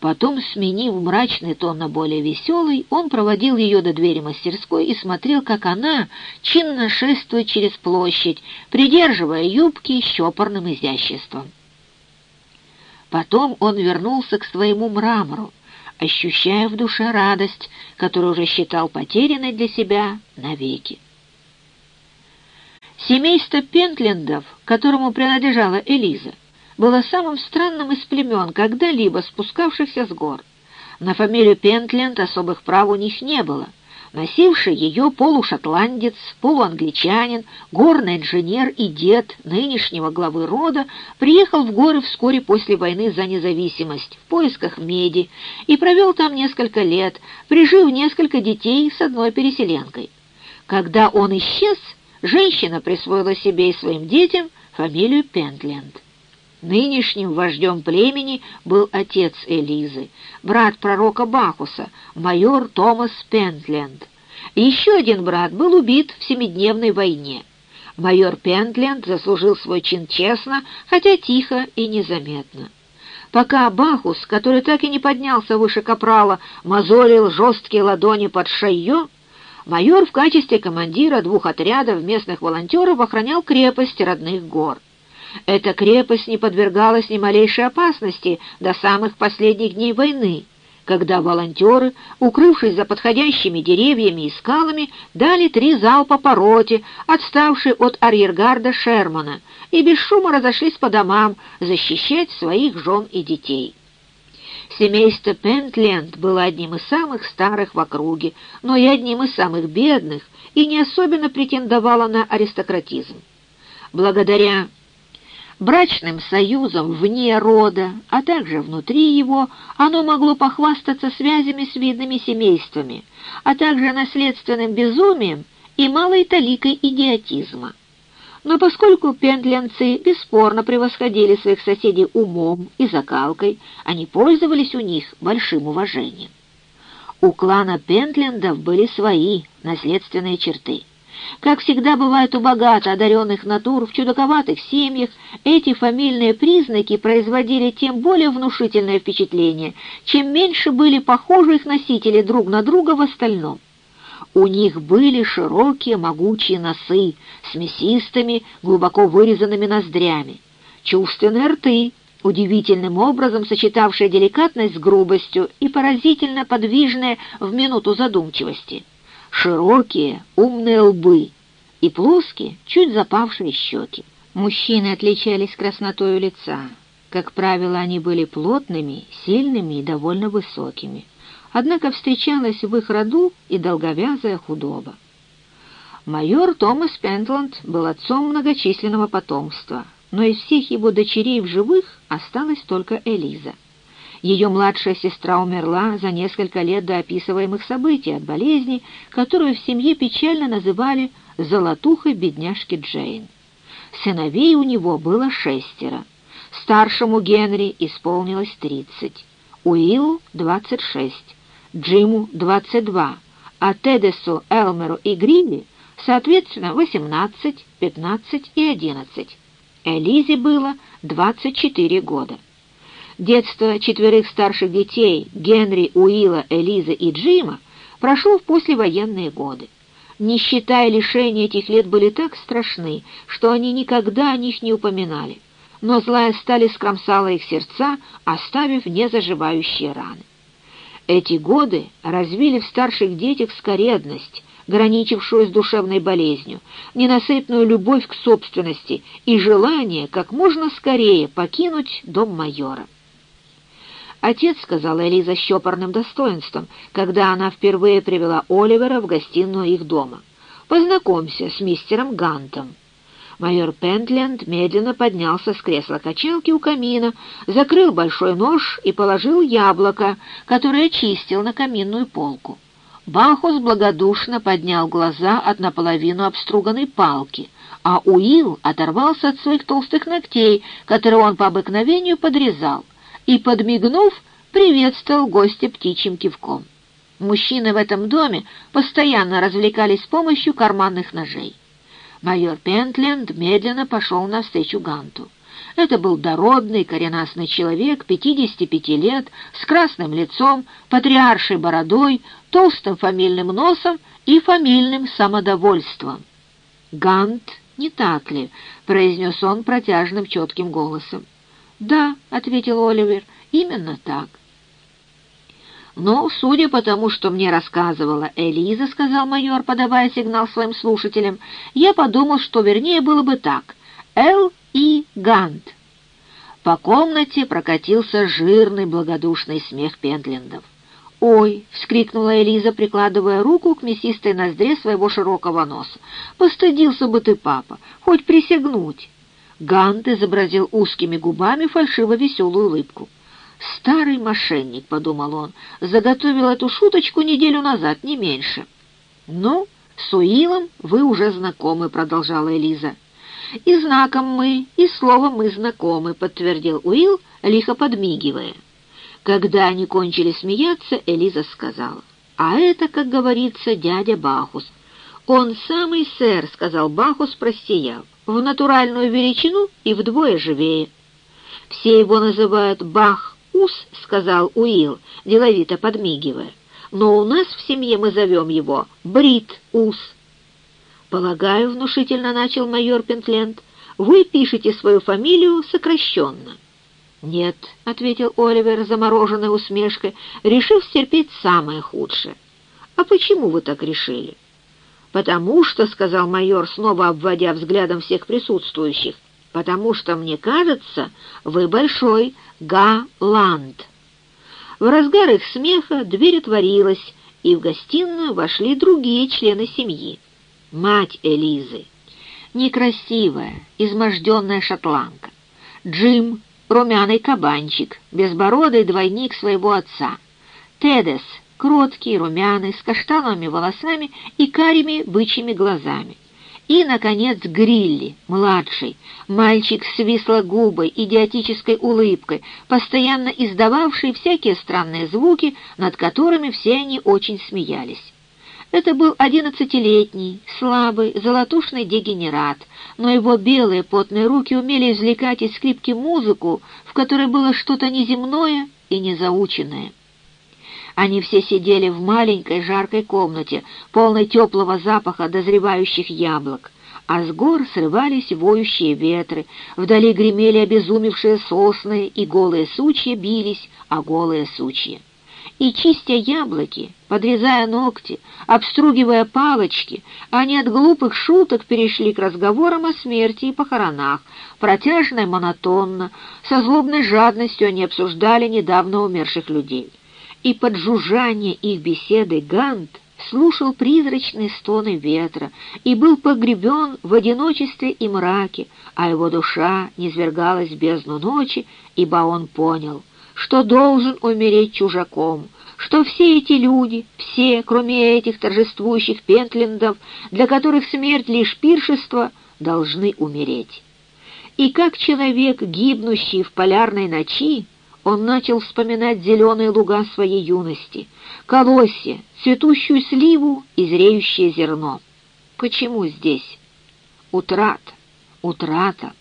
Потом, сменив мрачный тон на более веселый, он проводил ее до двери мастерской и смотрел, как она чинно шествует через площадь, придерживая юбки с чопорным изяществом. Потом он вернулся к своему мрамору, ощущая в душе радость, которую уже считал потерянной для себя навеки. Семейство Пентлендов, которому принадлежала Элиза, было самым странным из племен, когда-либо спускавшихся с гор. На фамилию Пентленд особых прав у них не было. Носивший ее полушотландец, полуангличанин, горный инженер и дед нынешнего главы рода приехал в горы вскоре после войны за независимость в поисках меди и провел там несколько лет, прижив несколько детей с одной переселенкой. Когда он исчез, женщина присвоила себе и своим детям фамилию Пентленд. Нынешним вождем племени был отец Элизы, брат пророка Бахуса, майор Томас Пентленд. Еще один брат был убит в Семидневной войне. Майор Пентленд заслужил свой чин честно, хотя тихо и незаметно. Пока Бахус, который так и не поднялся выше капрала, мозолил жесткие ладони под шайо, майор в качестве командира двух отрядов местных волонтеров охранял крепость родных гор. Эта крепость не подвергалась ни малейшей опасности до самых последних дней войны, когда волонтеры, укрывшись за подходящими деревьями и скалами, дали три залпа по роте, отставшей от арьергарда Шермана, и без шума разошлись по домам защищать своих жен и детей. Семейство Пентленд было одним из самых старых в округе, но и одним из самых бедных, и не особенно претендовало на аристократизм. Благодаря брачным союзом вне рода, а также внутри его, оно могло похвастаться связями с видными семействами, а также наследственным безумием и малой таликой идиотизма. Но поскольку пендлянцы бесспорно превосходили своих соседей умом и закалкой, они пользовались у них большим уважением. У клана Пентлендов были свои наследственные черты. Как всегда бывает у богато одаренных натур, в чудаковатых семьях эти фамильные признаки производили тем более внушительное впечатление, чем меньше были похожи их носители друг на друга в остальном. У них были широкие могучие носы с мясистыми, глубоко вырезанными ноздрями, чувственные рты, удивительным образом сочетавшие деликатность с грубостью и поразительно подвижные в минуту задумчивости широкие, умные лбы и плоские, чуть запавшие щеки. Мужчины отличались краснотой лица. Как правило, они были плотными, сильными и довольно высокими. Однако встречалась в их роду и долговязая худоба. Майор Томас Пентланд был отцом многочисленного потомства, но из всех его дочерей в живых осталась только Элиза. Ее младшая сестра умерла за несколько лет до описываемых событий от болезни, которую в семье печально называли «золотухой бедняжки Джейн». Сыновей у него было шестеро. Старшему Генри исполнилось тридцать, Уиллу — двадцать шесть, Джиму — двадцать два, а Тедесу, Элмеру и Грилли, соответственно, восемнадцать, пятнадцать и одиннадцать. Элизе было двадцать четыре года. Детство четверых старших детей Генри, Уилла, Элизы и Джима прошло в послевоенные годы. Нищета и лишения этих лет были так страшны, что они никогда о них не упоминали. Но злая стали скромсала их сердца, оставив незаживающие раны. Эти годы развили в старших детях скоредность, граничившую с душевной болезнью, ненасытную любовь к собственности и желание как можно скорее покинуть дом майора. «Отец», — сказала Элиза с щепорным достоинством, когда она впервые привела Оливера в гостиную их дома. «Познакомься с мистером Гантом». Майор Пентленд медленно поднялся с кресла качалки у камина, закрыл большой нож и положил яблоко, которое чистил на каминную полку. Бахус благодушно поднял глаза от наполовину обструганной палки, а Уилл оторвался от своих толстых ногтей, которые он по обыкновению подрезал и, подмигнув, приветствовал гостя птичьим кивком. Мужчины в этом доме постоянно развлекались с помощью карманных ножей. Майор Пентленд медленно пошел навстречу Ганту. Это был дородный, коренастный человек, 55 лет, с красным лицом, патриаршей бородой, толстым фамильным носом и фамильным самодовольством. «Гант, не так ли?» — произнес он протяжным четким голосом. «Да», — ответил Оливер, — «именно так». «Ну, судя по тому, что мне рассказывала Элиза, — сказал майор, подавая сигнал своим слушателям, — я подумал, что вернее было бы так. Л. И. Гант». По комнате прокатился жирный благодушный смех Пентлендов. «Ой!» — вскрикнула Элиза, прикладывая руку к мясистой ноздре своего широкого носа. «Постыдился бы ты, папа, хоть присягнуть!» Гант изобразил узкими губами фальшиво-веселую улыбку. «Старый мошенник», — подумал он, — «заготовил эту шуточку неделю назад, не меньше». «Ну, с Уиллом вы уже знакомы», — продолжала Элиза. «И знаком мы, и словом мы знакомы», — подтвердил Уилл, лихо подмигивая. Когда они кончили смеяться, Элиза сказала, «А это, как говорится, дядя Бахус». «Он самый сэр», — сказал Бахус, просияв, «в натуральную величину и вдвое живее». «Все его называют Бах-Ус», — сказал Уилл, деловито подмигивая. «Но у нас в семье мы зовем его Брит-Ус». «Полагаю», — внушительно начал майор Пентленд, «вы пишете свою фамилию сокращенно». «Нет», — ответил Оливер, замороженной усмешкой, решив стерпеть самое худшее. «А почему вы так решили?» «Потому что», — сказал майор, снова обводя взглядом всех присутствующих, «потому что, мне кажется, вы большой галант». В разгар их смеха дверь отворилась, и в гостиную вошли другие члены семьи. Мать Элизы, некрасивая, изможденная шотландка, Джим, румяный кабанчик, безбородый двойник своего отца. Тедес, кроткий, румяный, с каштановыми волосами и карими бычьими глазами. И, наконец, Грилли, младший, мальчик с вислогубой, идиотической улыбкой, постоянно издававший всякие странные звуки, над которыми все они очень смеялись. Это был одиннадцатилетний, слабый, золотушный дегенерат, но его белые потные руки умели извлекать из скрипки музыку, в которой было что-то неземное и незаученное. Они все сидели в маленькой жаркой комнате, полной теплого запаха дозревающих яблок, а с гор срывались воющие ветры, вдали гремели обезумевшие сосны, и голые сучья бились, а голые сучья и, чистя яблоки, подрезая ногти, обстругивая палочки, они от глупых шуток перешли к разговорам о смерти и похоронах, протяжно и монотонно, со злобной жадностью они обсуждали недавно умерших людей. И под жужжание их беседы Гант слушал призрачные стоны ветра и был погребен в одиночестве и мраке, а его душа низвергалась в бездну ночи, ибо он понял — что должен умереть чужаком, что все эти люди, все, кроме этих торжествующих пентлендов, для которых смерть лишь пиршество, должны умереть. И как человек, гибнущий в полярной ночи, он начал вспоминать зеленые луга своей юности, колосья, цветущую сливу и зреющее зерно. Почему здесь? Утрата, утрата.